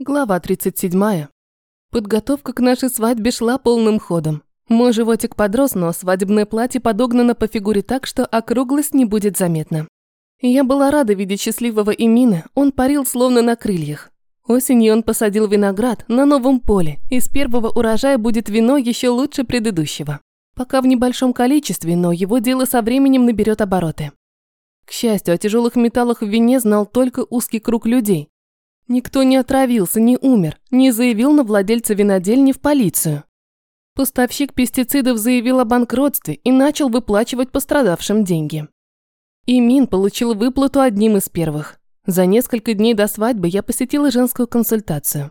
Глава 37. Подготовка к нашей свадьбе шла полным ходом. Мой животик подрос, но свадебное платье подогнано по фигуре так, что округлость не будет заметна. Я была рада видеть счастливого Имина, он парил словно на крыльях. Осенью он посадил виноград на новом поле, из первого урожая будет вино еще лучше предыдущего. Пока в небольшом количестве, но его дело со временем наберет обороты. К счастью, о тяжелых металлах в вине знал только узкий круг людей, Никто не отравился, не умер, не заявил на владельца винодельни в полицию. Поставщик пестицидов заявил о банкротстве и начал выплачивать пострадавшим деньги. Имин получил выплату одним из первых. За несколько дней до свадьбы я посетила женскую консультацию.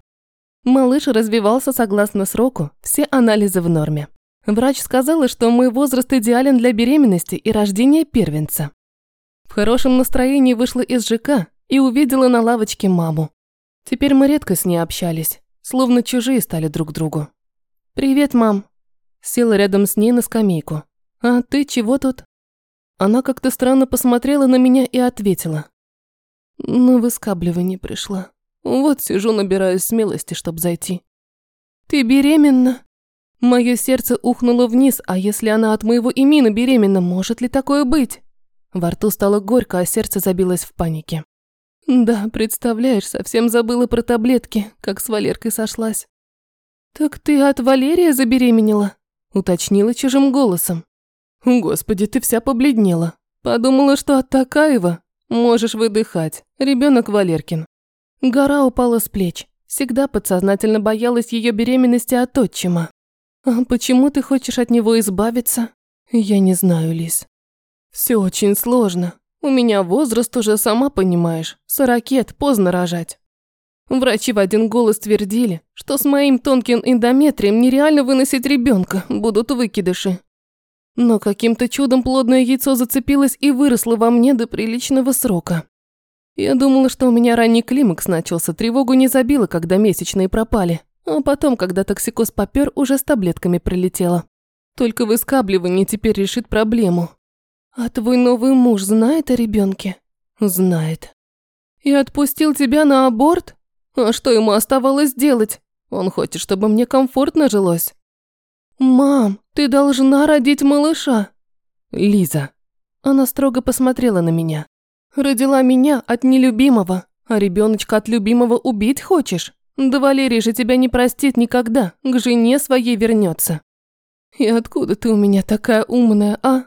Малыш развивался согласно сроку, все анализы в норме. Врач сказала, что мой возраст идеален для беременности и рождения первенца. В хорошем настроении вышла из ЖК и увидела на лавочке маму. Теперь мы редко с ней общались, словно чужие стали друг другу. «Привет, мам». Села рядом с ней на скамейку. «А ты чего тут?» Она как-то странно посмотрела на меня и ответила. «На выскабливание пришла. Вот сижу, набираюсь смелости, чтобы зайти». «Ты беременна?» Мое сердце ухнуло вниз, а если она от моего имени беременна, может ли такое быть? Во рту стало горько, а сердце забилось в панике. Да, представляешь, совсем забыла про таблетки, как с Валеркой сошлась. Так ты от Валерия забеременела? Уточнила чужим голосом. Господи, ты вся побледнела. Подумала, что от Такаева можешь выдыхать. Ребенок Валеркин. Гора упала с плеч. Всегда подсознательно боялась ее беременности от отчима. А почему ты хочешь от него избавиться? Я не знаю, Лис. Все очень сложно. У меня возраст уже, сама понимаешь, сорокет, поздно рожать. Врачи в один голос твердили, что с моим тонким эндометрием нереально выносить ребенка, будут выкидыши. Но каким-то чудом плодное яйцо зацепилось и выросло во мне до приличного срока. Я думала, что у меня ранний климакс начался, тревогу не забила, когда месячные пропали. А потом, когда токсикоз попёр, уже с таблетками прилетела. Только выскабливание теперь решит проблему. «А твой новый муж знает о ребенке? «Знает». «И отпустил тебя на аборт? А что ему оставалось делать? Он хочет, чтобы мне комфортно жилось». «Мам, ты должна родить малыша». «Лиза». Она строго посмотрела на меня. «Родила меня от нелюбимого, а ребеночка от любимого убить хочешь? Да Валерий же тебя не простит никогда, к жене своей вернется. И откуда ты у меня такая умная, а?»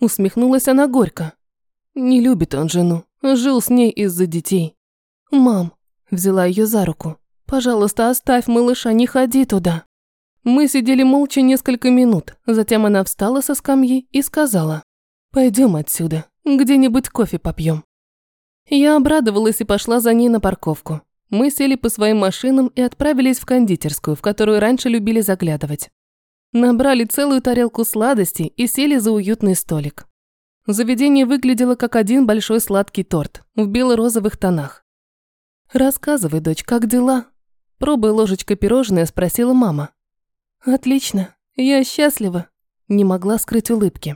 Усмехнулась она горько. Не любит он жену, жил с ней из-за детей. Мам, взяла ее за руку. Пожалуйста, оставь малыша, не ходи туда. Мы сидели молча несколько минут, затем она встала со скамьи и сказала. Пойдем отсюда, где-нибудь кофе попьем. Я обрадовалась и пошла за ней на парковку. Мы сели по своим машинам и отправились в кондитерскую, в которую раньше любили заглядывать. Набрали целую тарелку сладостей и сели за уютный столик. Заведение выглядело как один большой сладкий торт в бело-розовых тонах. «Рассказывай, дочь, как дела?» Пробуя ложечкой пирожное, спросила мама. «Отлично, я счастлива», не могла скрыть улыбки.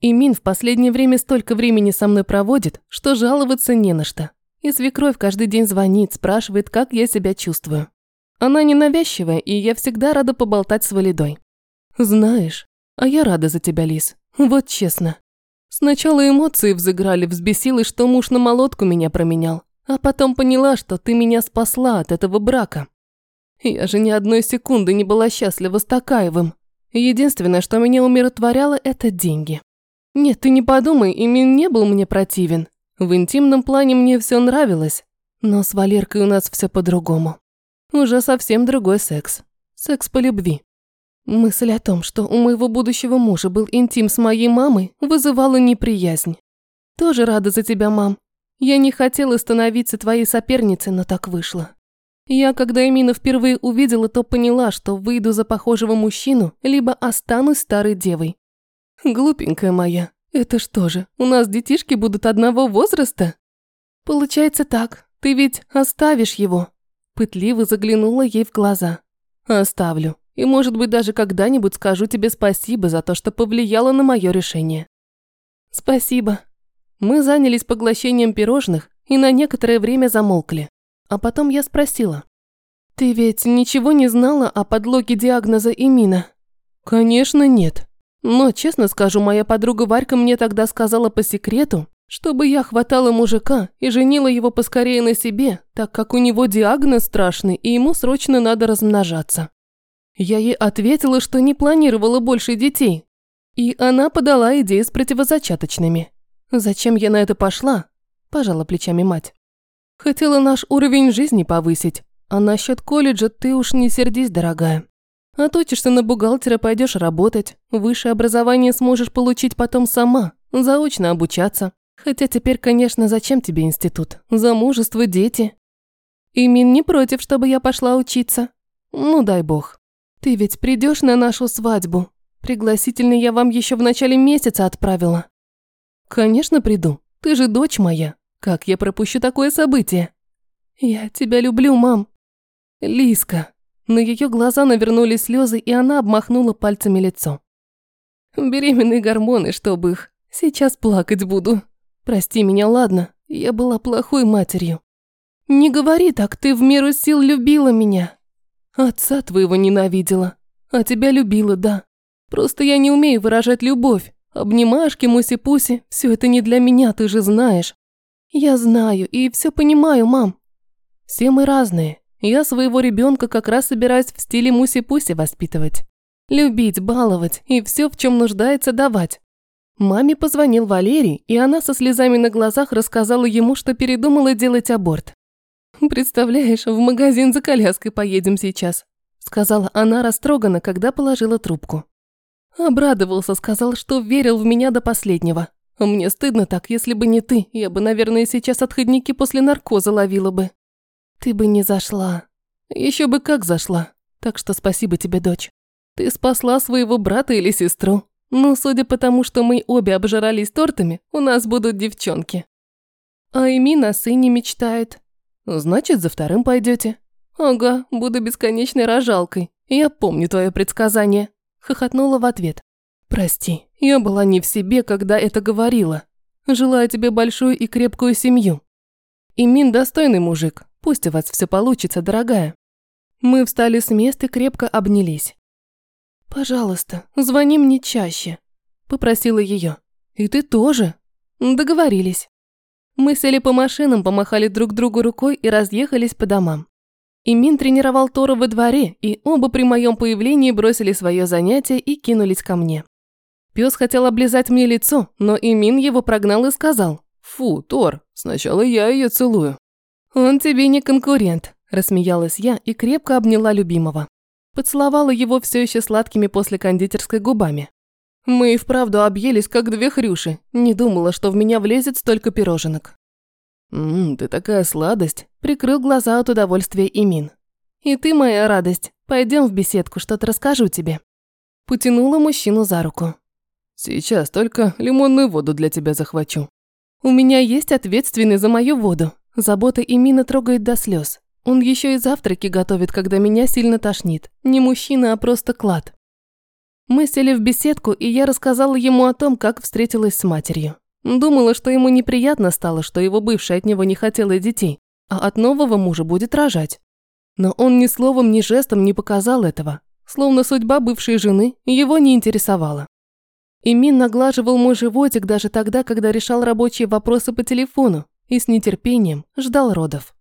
Имин в последнее время столько времени со мной проводит, что жаловаться не на что. И свекровь каждый день звонит, спрашивает, как я себя чувствую. Она ненавязчивая, и я всегда рада поболтать с Валидой. Знаешь, а я рада за тебя, Лис. Вот честно. Сначала эмоции взыграли, взбесилась, что муж на молотку меня променял. А потом поняла, что ты меня спасла от этого брака. Я же ни одной секунды не была счастлива с Такаевым. Единственное, что меня умиротворяло, это деньги. Нет, ты не подумай, Имин не был мне противен. В интимном плане мне все нравилось. Но с Валеркой у нас все по-другому. Уже совсем другой секс. Секс по любви. Мысль о том, что у моего будущего мужа был интим с моей мамой, вызывала неприязнь. Тоже рада за тебя, мам. Я не хотела становиться твоей соперницей, но так вышло. Я, когда Эмина впервые увидела, то поняла, что выйду за похожего мужчину, либо останусь старой девой. Глупенькая моя, это что же, у нас детишки будут одного возраста? Получается так, ты ведь оставишь его. Пытливо заглянула ей в глаза. Оставлю. И, может быть, даже когда-нибудь скажу тебе спасибо за то, что повлияло на мое решение. Спасибо. Мы занялись поглощением пирожных и на некоторое время замолкли. А потом я спросила. Ты ведь ничего не знала о подлоге диагноза Имина? Конечно, нет. Но, честно скажу, моя подруга Варька мне тогда сказала по секрету, чтобы я хватала мужика и женила его поскорее на себе, так как у него диагноз страшный и ему срочно надо размножаться. Я ей ответила, что не планировала больше детей. И она подала идею с противозачаточными. Зачем я на это пошла? Пожала плечами мать. Хотела наш уровень жизни повысить. А насчет колледжа ты уж не сердись, дорогая. Отучишься на бухгалтера, пойдешь работать. Высшее образование сможешь получить потом сама, заочно обучаться. Хотя теперь, конечно, зачем тебе институт? Замужество, дети. Имин не против, чтобы я пошла учиться. Ну, дай бог. Ты ведь придешь на нашу свадьбу? Пригласительный я вам еще в начале месяца отправила. Конечно, приду. Ты же дочь моя. Как я пропущу такое событие? Я тебя люблю, мам. Лиска. На ее глаза навернулись слезы, и она обмахнула пальцами лицо. Беременные гормоны, чтобы их. Сейчас плакать буду. Прости меня, ладно? Я была плохой матерью. Не говори так, ты в меру сил любила меня. Отца твоего ненавидела, а тебя любила, да. Просто я не умею выражать любовь. Обнимашки, муси-пуси, все это не для меня, ты же знаешь. Я знаю и все понимаю, мам. Все мы разные. Я своего ребенка как раз собираюсь в стиле муси-пуси воспитывать. Любить, баловать и все, в чем нуждается, давать. Маме позвонил Валерий, и она со слезами на глазах рассказала ему, что передумала делать аборт. «Представляешь, в магазин за коляской поедем сейчас», сказала она растроганно, когда положила трубку. Обрадовался, сказал, что верил в меня до последнего. Мне стыдно так, если бы не ты, я бы, наверное, сейчас отходники после наркоза ловила бы. Ты бы не зашла. Еще бы как зашла. Так что спасибо тебе, дочь. Ты спасла своего брата или сестру. Но судя по тому, что мы обе обжирались тортами, у нас будут девчонки. А Эми о сыне мечтает. Значит, за вторым пойдете. Ага, буду бесконечной рожалкой. Я помню твое предсказание. Хохотнула в ответ. Прости, я была не в себе, когда это говорила. Желаю тебе большую и крепкую семью. Имин достойный мужик. Пусть у вас все получится, дорогая. Мы встали с места и крепко обнялись. «Пожалуйста, звони мне чаще», – попросила ее. «И ты тоже». Договорились. Мы сели по машинам, помахали друг другу рукой и разъехались по домам. Имин тренировал Тору во дворе, и оба при моем появлении бросили свое занятие и кинулись ко мне. Пес хотел облизать мне лицо, но Имин его прогнал и сказал, «Фу, Тор, сначала я ее целую». «Он тебе не конкурент», – рассмеялась я и крепко обняла любимого. Поцеловала его все еще сладкими после кондитерской губами. Мы и вправду объелись, как две хрюши. Не думала, что в меня влезет столько пироженок. «Ммм, ты такая сладость», – прикрыл глаза от удовольствия Имин. «И ты моя радость. Пойдем в беседку, что-то расскажу тебе». Потянула мужчину за руку. «Сейчас только лимонную воду для тебя захвачу». «У меня есть ответственный за мою воду. Забота Имина трогает до слез. Он еще и завтраки готовит, когда меня сильно тошнит. Не мужчина, а просто клад». Мы сели в беседку, и я рассказала ему о том, как встретилась с матерью. Думала, что ему неприятно стало, что его бывшая от него не хотела детей, а от нового мужа будет рожать. Но он ни словом, ни жестом не показал этого, словно судьба бывшей жены его не интересовала. Имин наглаживал мой животик даже тогда, когда решал рабочие вопросы по телефону и с нетерпением ждал родов.